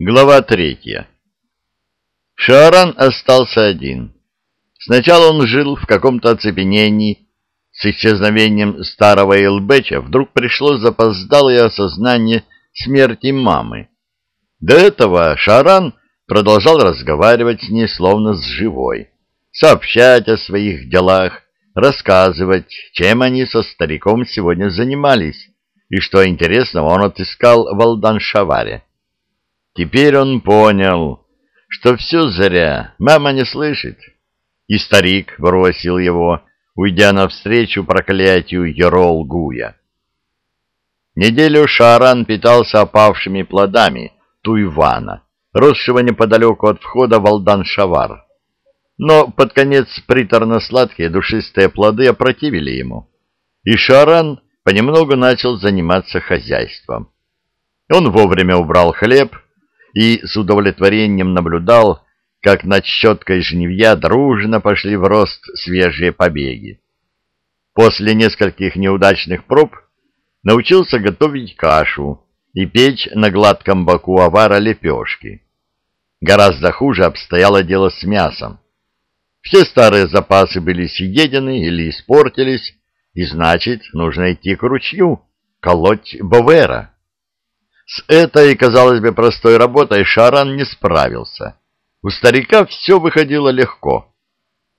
Глава третья. Шааран остался один. Сначала он жил в каком-то оцепенении. С исчезновением старого Элбеча вдруг пришло запоздалое осознание смерти мамы. До этого Шааран продолжал разговаривать с ней словно с живой, сообщать о своих делах, рассказывать, чем они со стариком сегодня занимались и что интересного он отыскал в Алдан-Шаваре. Теперь он понял, что все зря, мама не слышит. И старик бросил его, уйдя навстречу проклятию Ерол-Гуя. Неделю Шааран питался опавшими плодами туйвана, росшего неподалеку от входа в Алдан-Шавар. Но под конец приторно-сладкие душистые плоды опротивили ему, и Шааран понемногу начал заниматься хозяйством. Он вовремя убрал хлеб, и с удовлетворением наблюдал, как над щеткой жнивья дружно пошли в рост свежие побеги. После нескольких неудачных проб научился готовить кашу и печь на гладком боку авара лепешки. Гораздо хуже обстояло дело с мясом. Все старые запасы были съедены или испортились, и значит, нужно идти к ручью, колоть бовера. С этой, казалось бы, простой работой Шаран не справился. У старика все выходило легко.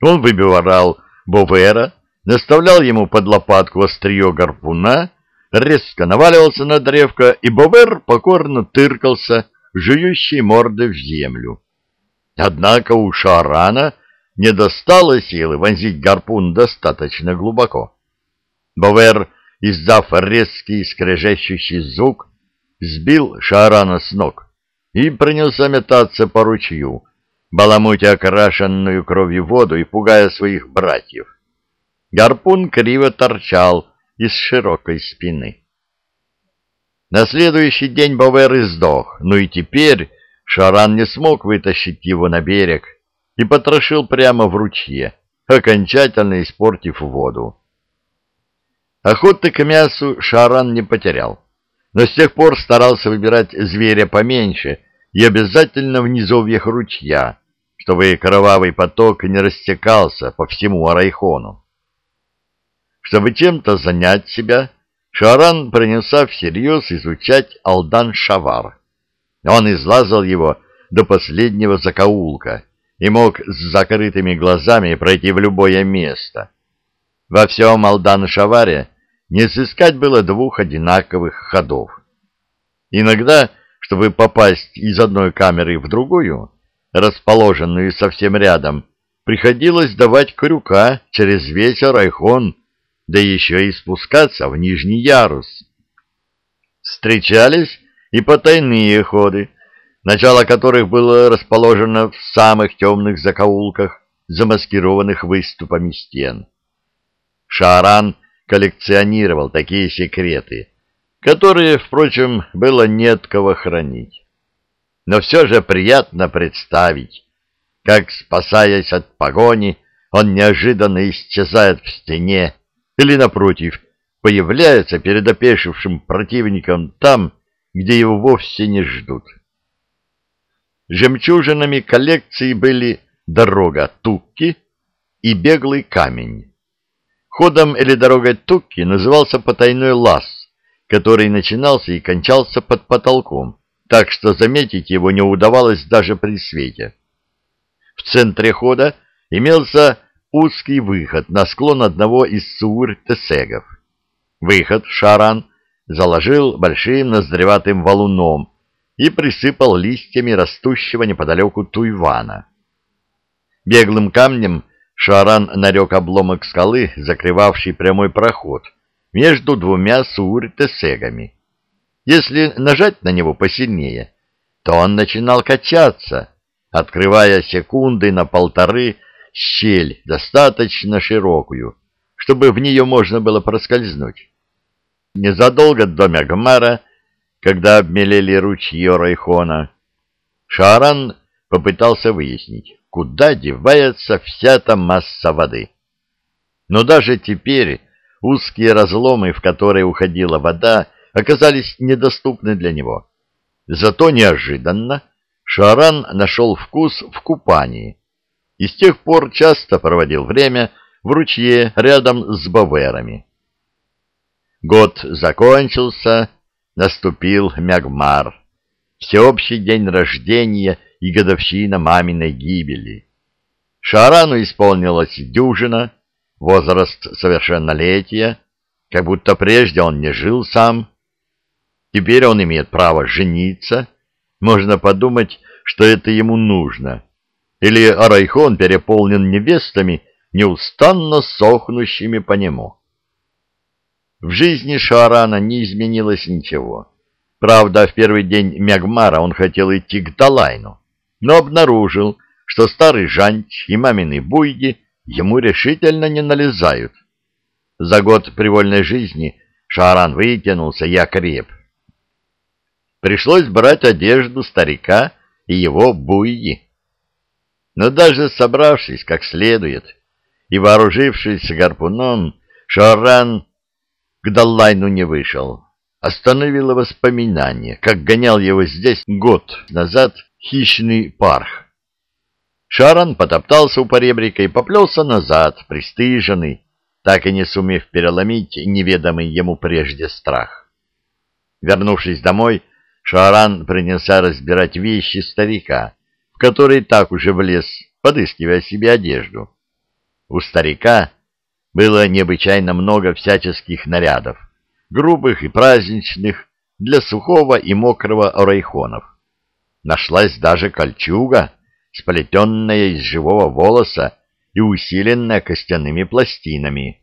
Он выбивал Бовера, наставлял ему под лопатку острие гарпуна, резко наваливался на древко, и Бовер покорно тыркался, жующей морды в землю. Однако у Шарана не достало силы вонзить гарпун достаточно глубоко. Бовер, издав резкий скрежещущий звук, сбил Шарана с ног и принялся метаться по ручью, баламутя окрашенную кровью воду и пугая своих братьев. Гарпун криво торчал из широкой спины. На следующий день Бовер издох, но и теперь Шаран не смог вытащить его на берег и потрошил прямо в ручье, окончательно испортив воду. Охоты к мясу Шаран не потерял но с тех пор старался выбирать зверя поменьше и обязательно в низовьях ручья, чтобы кровавый поток не растекался по всему Арайхону. Чтобы чем-то занять себя, Шаран принялся всерьез изучать Алдан-Шавар. Он излазал его до последнего закоулка и мог с закрытыми глазами пройти в любое место. Во всем Алдан-Шаваре не сыскать было двух одинаковых ходов. Иногда, чтобы попасть из одной камеры в другую, расположенную совсем рядом, приходилось давать крюка через весь Арайхон, да еще и спускаться в нижний ярус. Встречались и потайные ходы, начало которых было расположено в самых темных закоулках, замаскированных выступами стен. Шаран коллекционировал такие секреты, которые, впрочем, было не от кого хранить. Но все же приятно представить, как, спасаясь от погони, он неожиданно исчезает в стене или, напротив, появляется перед опешившим противником там, где его вовсе не ждут. Жемчужинами коллекции были дорога Тукки и беглый камень. Ходом или дорогой Тукки назывался потайной лаз, который начинался и кончался под потолком, так что заметить его не удавалось даже при свете. В центре хода имелся узкий выход на склон одного из Суур-Тесегов. Выход Шаран заложил большим ноздреватым валуном и присыпал листьями растущего неподалеку туйвана. Беглым камнем Шаран нарек обломок скалы, закрывавший прямой проход между двумя сур-тесегами. Если нажать на него посильнее, то он начинал качаться, открывая секунды на полторы щель, достаточно широкую, чтобы в нее можно было проскользнуть. Незадолго до Мягмара, когда обмелели ручьи Райхона, Шаран попытался выяснить, куда девается вся эта масса воды. Но даже теперь узкие разломы, в которые уходила вода, оказались недоступны для него. Зато неожиданно Шаран нашел вкус в купании и с тех пор часто проводил время в ручье рядом с баверами. Год закончился, наступил Мягмар, всеобщий день рождения и годовщина маминой гибели. Шарану исполнилась дюжина, возраст совершеннолетия, как будто прежде он не жил сам. Теперь он имеет право жениться. Можно подумать, что это ему нужно. Или Арайхон переполнен невестами, неустанно сохнущими по нему. В жизни Шарана не изменилось ничего. Правда, в первый день Мягмара он хотел идти к Далайну, но обнаружил, что старый Жанч и мамины буйги ему решительно не налезают. За год привольной жизни Шаран вытянулся и окреп. Пришлось брать одежду старика и его буйги. Но даже собравшись как следует и вооружившись гарпуном, Шаран к Даллайну не вышел. Остановило воспоминание, как гонял его здесь год назад хищный парх. Шаран потоптался у поребрика и поплелся назад, пристыженный, так и не сумев переломить неведомый ему прежде страх. Вернувшись домой, Шаран принялся разбирать вещи старика, в которые так уже влез, подыскивая себе одежду. У старика было необычайно много всяческих нарядов, грубых и праздничных, для сухого и мокрого орайхонов. Нашлась даже кольчуга, сплетенная из живого волоса и усиленная костяными пластинами.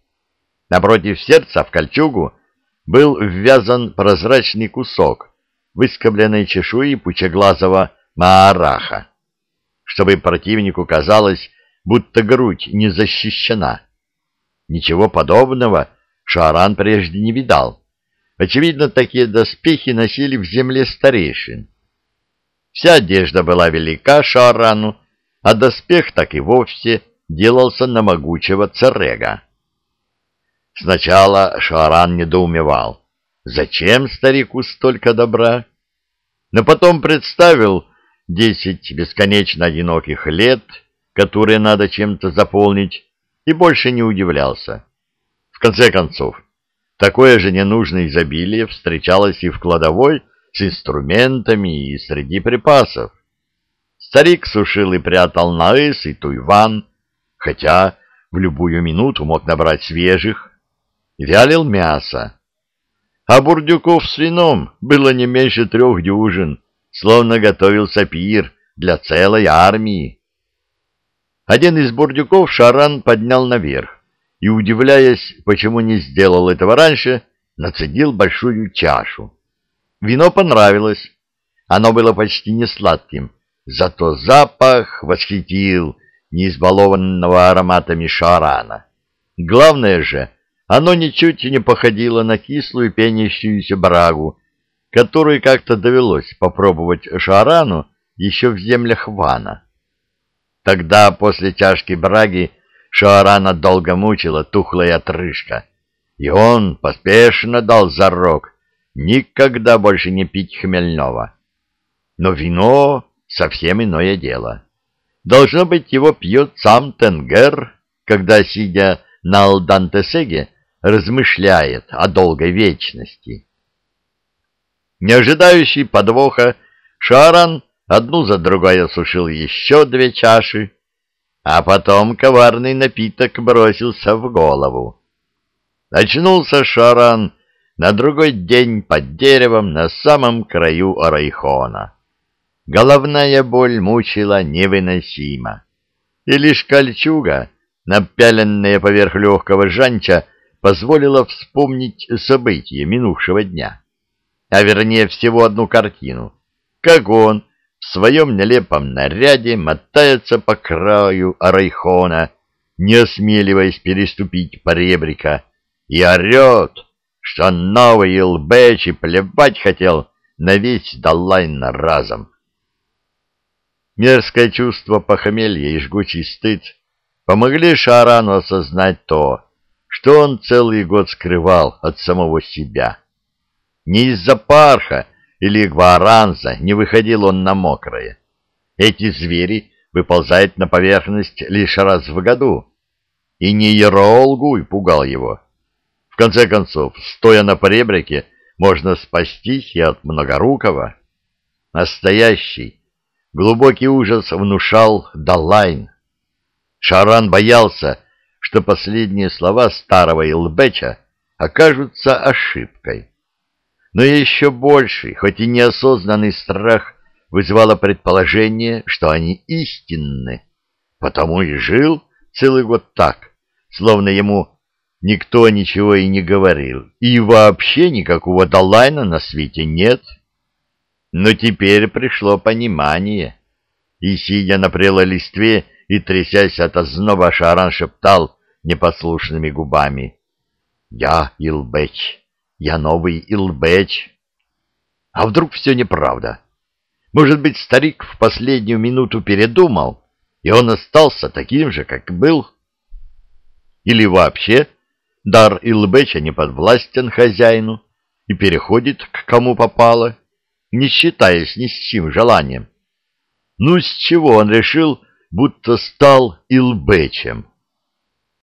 Напротив сердца в кольчугу был ввязан прозрачный кусок выскобленной чешуи пучеглазого маараха, чтобы противнику казалось, будто грудь не защищена. Ничего подобного Шаран прежде не видал. Очевидно, такие доспехи носили в земле старейшин. Вся одежда была велика Шарану, а доспех так и вовсе делался на могучего царега. Сначала Шаран недоумевал, зачем старику столько добра, но потом представил десять бесконечно одиноких лет, которые надо чем-то заполнить, и больше не удивлялся. В конце концов, такое же ненужное изобилие встречалось и в кладовой с инструментами и среди припасов. Старик сушил и прятал наыс и туйван, хотя в любую минуту мог набрать свежих, вялил мясо. А бурдюков с вином было не меньше трех дюжин, словно готовился пир для целой армии. Один из бурдюков Шаран поднял наверх и, удивляясь, почему не сделал этого раньше, нацедил большую чашу. Вино понравилось. Оно было почти не сладким, зато запах восхитил неизбалованного ароматами Шарана. Главное же, оно ничуть не походило на кислую пенящуюся брагу, которую как-то довелось попробовать Шарану еще в землях Вана. Тогда, после тяжкой браги, Шаарана долго мучила тухлая отрыжка, и он поспешно дал зарок никогда больше не пить хмельного. Но вино — совсем иное дело. Должно быть, его пьет сам Тенгер, когда, сидя на Алдантесеге, размышляет о долгой вечности. Не ожидающий подвоха, Шаран одну за другой осушил еще две чаши, а потом коварный напиток бросился в голову. Очнулся Шаран на другой день под деревом на самом краю Арайхона. Головная боль мучила невыносимо, и лишь кольчуга, напяленная поверх легкого жанча, позволила вспомнить события минувшего дня, а вернее всего одну картину, как он в своем нелепом наряде мотается по краю Арайхона, не осмеливаясь переступить поребрика, и орет, что новый Илбэч плевать хотел на весь Даллайн разом. Мерзкое чувство похмелья и жгучий стыд помогли Шарану осознать то, что он целый год скрывал от самого себя. Не из-за парха или гваранза не выходил он на мокрое, Эти звери выползают на поверхность лишь раз в году. И не Ероолгуй пугал его. Конце концов, стоя на поребрике, можно спастись и от Многорукого. Настоящий, глубокий ужас внушал Далайн. Шаран боялся, что последние слова старого Илбеча окажутся ошибкой. Но еще больший, хоть и неосознанный страх вызывало предположение, что они истинны. Потому и жил целый год так, словно ему никто ничего и не говорил, и вообще никакого Далайна на свете нет. Но теперь пришло понимание, и, сидя на прелой листве и трясясь от озноба, Шаран шептал непослушными губами. «Я Илбеч, я новый Илбеч». А вдруг все неправда? Может быть, старик в последнюю минуту передумал, и он остался таким же, как был? Или вообще дар Илбеча не подвластен хозяину и переходит к кому попало, не считаясь ни с чьим желанием? Ну, с чего он решил, будто стал Илбечем?